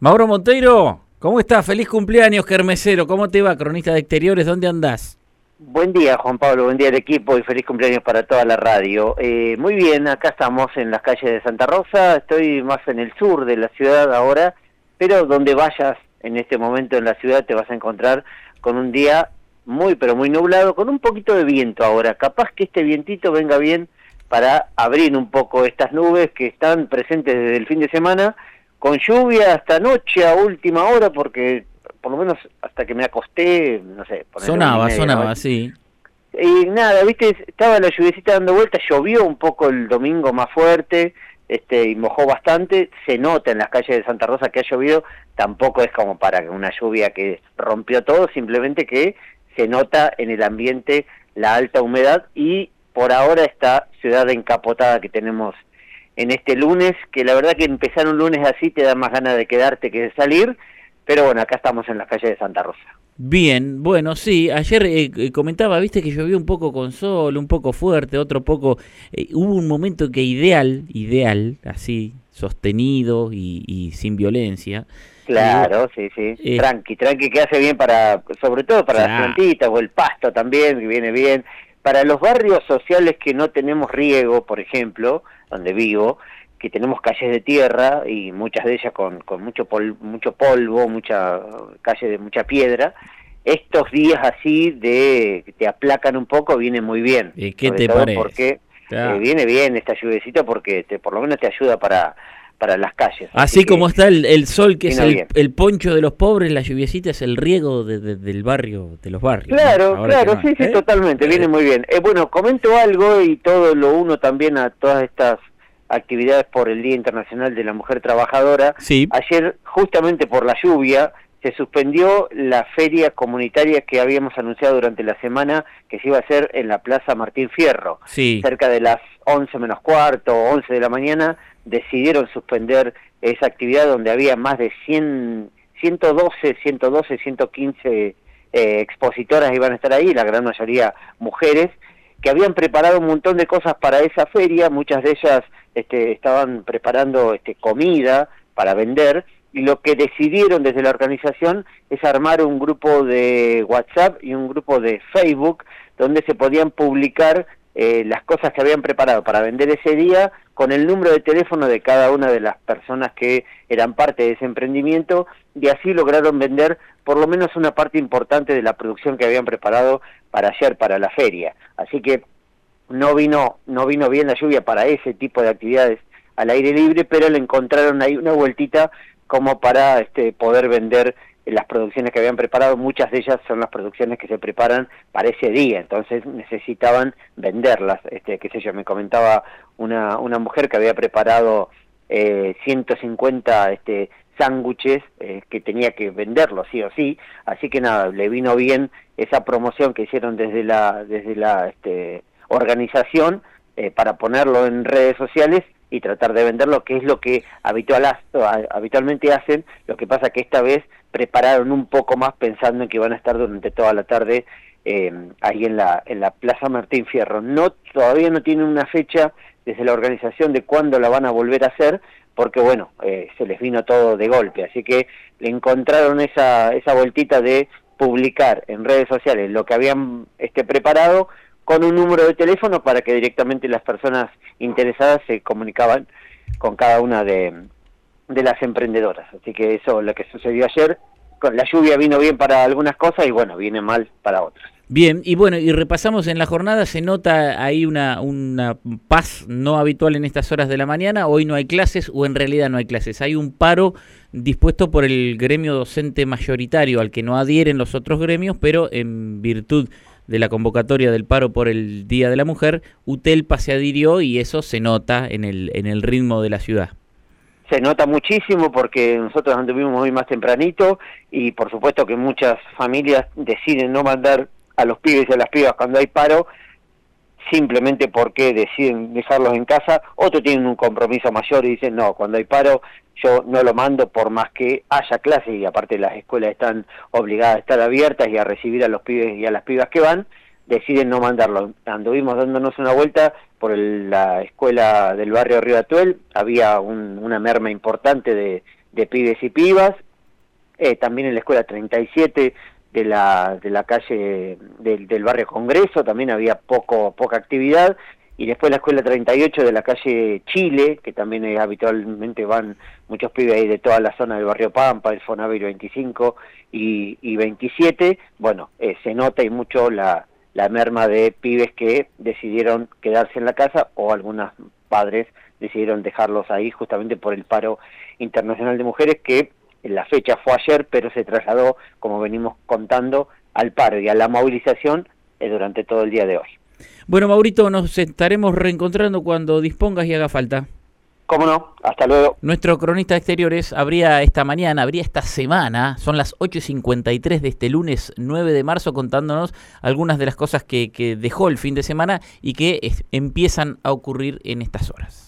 Mauro Monteiro, ¿cómo estás? Feliz cumpleaños, Kermesero. ¿Cómo te va, cronista de exteriores? ¿Dónde andás? Buen día, Juan Pablo. Buen día al equipo y feliz cumpleaños para toda la radio. Eh, muy bien, acá estamos en las calles de Santa Rosa. Estoy más en el sur de la ciudad ahora, pero donde vayas en este momento en la ciudad te vas a encontrar con un día muy, pero muy nublado, con un poquito de viento ahora. Capaz que este vientito venga bien para abrir un poco estas nubes que están presentes desde el fin de semana con lluvia hasta noche a última hora, porque por lo menos hasta que me acosté, no sé. Sonaba, sonaba, sí. Y nada, viste, estaba la lluviecita dando vueltas, llovió un poco el domingo más fuerte, este, y mojó bastante, se nota en las calles de Santa Rosa que ha llovido, tampoco es como para una lluvia que rompió todo, simplemente que se nota en el ambiente la alta humedad y por ahora esta ciudad encapotada que tenemos en este lunes, que la verdad que empezar un lunes así te da más ganas de quedarte que de salir, pero bueno, acá estamos en la calle de Santa Rosa. Bien, bueno, sí, ayer eh, eh, comentaba, viste que llovió un poco con sol, un poco fuerte, otro poco, eh, hubo un momento que ideal, ideal, así, sostenido y, sin violencia. Claro, sí, sí, tranqui, tranqui, que hace bien para, sobre todo para las plantitas o el pasto también, que viene bien. Para los barrios sociales que no tenemos riego, por ejemplo, donde vivo, que tenemos calles de tierra y muchas de ellas con, con mucho, mucho polvo, mucha calle de mucha piedra, estos días así de que te aplacan un poco viene muy bien. ¿Y qué te parece? Porque eh, viene bien esta lluvecita porque te, por lo menos te ayuda para para las calles. Así, como está el, sol, que es el, poncho de los pobres, la lluviecita es el riego del barrio, de los barrios. Claro, claro, sí, sí, ¿eh? totalmente, viene muy bien. Eh, bueno, comento algo y todo lo uno también a todas estas actividades por el Día Internacional de la Mujer Trabajadora. Sí. Ayer, justamente por la lluvia, se suspendió la feria comunitaria que habíamos anunciado durante la semana que se iba a hacer en la Plaza Martín Fierro. Sí. Cerca de las 11 menos cuarto o 11 de la mañana decidieron suspender esa actividad donde había más de 100, 112, 112, 115 expositoras iban a estar ahí, la gran mayoría mujeres, que habían preparado un montón de cosas para esa feria, muchas de ellas este, estaban preparando este, comida para vender, y lo que decidieron desde la organización es armar un grupo de WhatsApp y un grupo de Facebook donde se podían publicar eh, las cosas que habían preparado para vender ese día con el número de teléfono de cada una de las personas que eran parte de ese emprendimiento y así lograron vender por lo menos una parte importante de la producción que habían preparado para ayer para la feria. Así que no vino no vino bien la lluvia para ese tipo de actividades al aire libre, pero le encontraron ahí una vueltita como para este, poder vender las producciones que habían preparado, muchas de ellas son las producciones que se preparan para ese día, entonces necesitaban venderlas, este, qué sé yo, me comentaba una, una mujer que había preparado eh, 150 este, sándwiches eh, que tenía que venderlos sí o sí, así que nada, le vino bien esa promoción que hicieron desde la, desde la este, organización eh, para ponerlo en redes sociales y tratar de venderlo, que es lo que habitual, habitualmente hacen, lo que pasa que esta vez prepararon un poco más pensando en que van a estar durante toda la tarde eh, ahí en la, en la Plaza Martín Fierro. No, todavía no tienen una fecha desde la organización de cuándo la van a volver a hacer, porque bueno, eh, se les vino todo de golpe, así que le encontraron esa, esa vueltita de publicar en redes sociales lo que habían este, preparado con un número de teléfono para que directamente las personas interesadas se comunicaban con cada una de, de las emprendedoras. Así que eso lo que sucedió ayer, con la lluvia vino bien para algunas cosas y bueno, viene mal para otras. Bien, y bueno, y repasamos en la jornada, se nota ahí una, una paz no habitual en estas horas de la mañana, hoy no hay clases o en realidad no hay clases, hay un paro dispuesto por el gremio docente mayoritario al que no adhieren los otros gremios, pero en virtud de la convocatoria del paro por el Día de la Mujer, UTELPA se adhirió y eso se nota en el, en el ritmo de la ciudad. Se nota muchísimo porque nosotros anduvimos hoy más tempranito y por supuesto que muchas familias deciden no mandar a los pibes y a las pibas cuando hay paro simplemente porque deciden dejarlos en casa, otros tienen un compromiso mayor y dicen no, cuando hay paro yo no lo mando por más que haya clases y aparte las escuelas están obligadas a estar abiertas y a recibir a los pibes y a las pibas que van, deciden no mandarlo. Anduvimos dándonos una vuelta por la escuela del barrio Río Atuel, había una merma importante de, de pibes y pibas, eh, también en la escuela 37 de la, de la calle del, del barrio Congreso, también había poco, poca actividad, y después la escuela 38 de la calle Chile, que también habitualmente van muchos pibes ahí de toda la zona del barrio Pampa, el Fonavir 25 y, y 27, bueno, eh, se nota y mucho la, la merma de pibes que decidieron quedarse en la casa o algunos padres decidieron dejarlos ahí justamente por el paro internacional de mujeres que la fecha fue ayer, pero se trasladó, como venimos contando, al paro y a la movilización eh, durante todo el día de hoy. Bueno, Maurito, nos estaremos reencontrando cuando dispongas y haga falta. ¿Cómo no? Hasta luego. Nuestro cronista de exteriores habría esta mañana, habría esta semana, son las 8.53 de este lunes 9 de marzo, contándonos algunas de las cosas que, que dejó el fin de semana y que empiezan a ocurrir en estas horas.